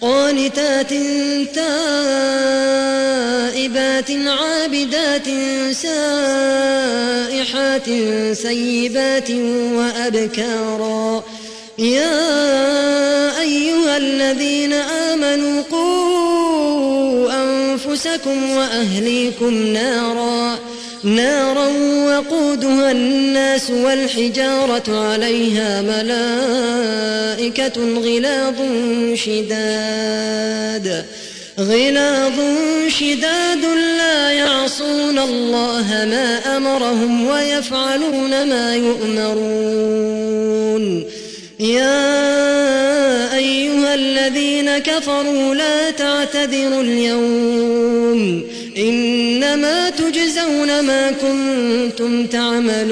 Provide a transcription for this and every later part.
قانتات تائبات عابدات سائحات سيبات وأبكارا. يا أيها الذين آمنوا قوا أنفسكم وأهليكم نارا. نارا وقودها الناس والحجارة عليها ملائكة غلاظ شداد. غلاظ شداد لا يعصون الله ما أمرهم ويفعلون ما يؤمرون. يا أيها الذين كفروا لا تعتذروا اليوم. إنما تجزون ما كنتم تعملون.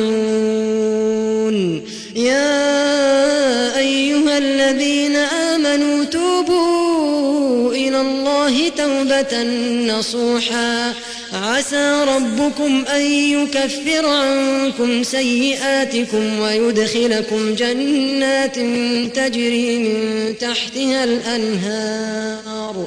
يا أيها الذين آمنوا توبوا إلى الله توبة نصوحا. عسى ربكم أن يكفر عنكم سيئاتكم ويدخلكم جنات تجري من تحتها الأنهار.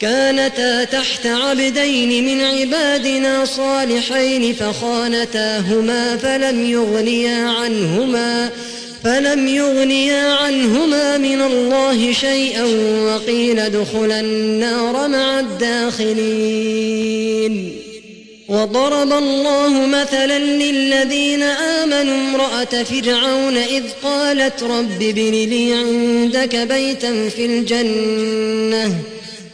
كانتا تحت عبدين من عبادنا صالحين فخانتاهما فلم يغنيا عنهما فلم يغنيا عنهما من الله شيئا وقيل ادخلا النار مع الداخلين. وضرب الله مثلا للذين آمنوا امرأة فرعون إذ قالت رب ابن لي عندك بيتا في الجنة.